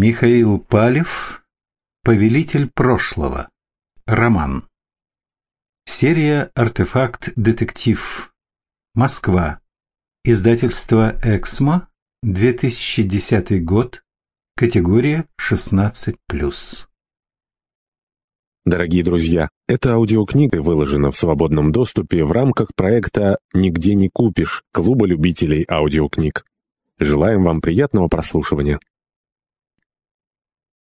Михаил Палев Повелитель прошлого Роман Серия «Артефакт детектив» Москва Издательство «Эксмо» 2010 год Категория 16+. Дорогие друзья, эта аудиокнига выложена в свободном доступе в рамках проекта «Нигде не купишь» Клуба любителей аудиокниг. Желаем вам приятного прослушивания.